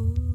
Ooh.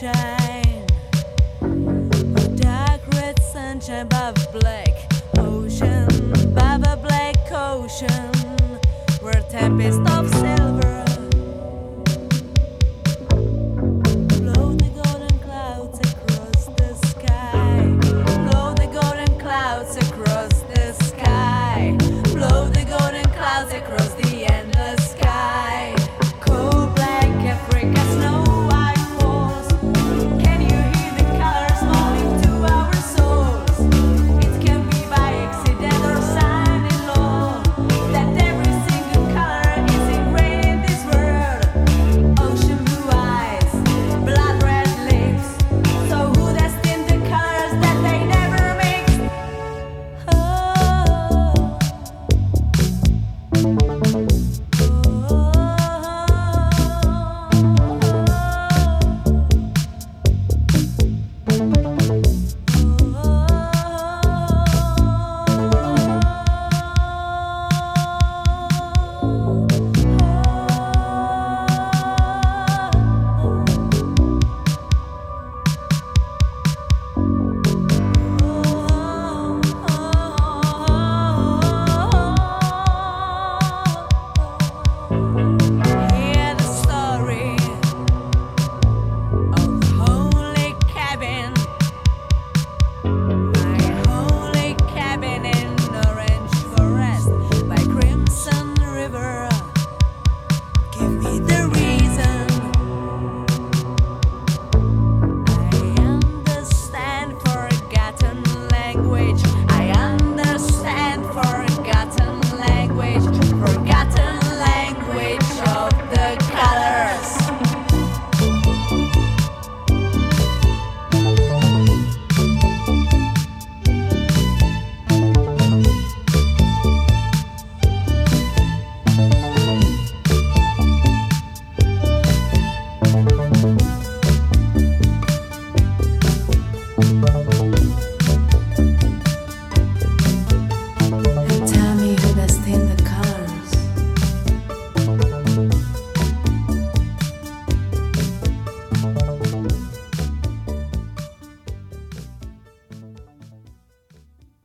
a dark red sunshine above black ocean, above a black ocean, where tempest of